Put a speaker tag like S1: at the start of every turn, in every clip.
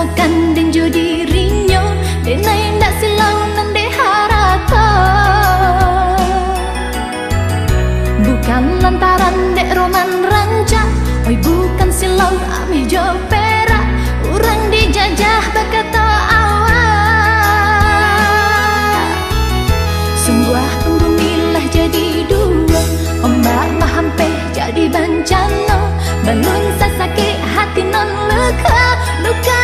S1: makan dan judi rinyo dan lain tak silang nang diharata bukan lantaran dek roman rancang oi bukan silau ame jo perak urang dijajah berkata awak. Sungguh pembumilah jadi dua ombak mahampe jadi bencana bangun sasake hati non luka luka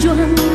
S1: 装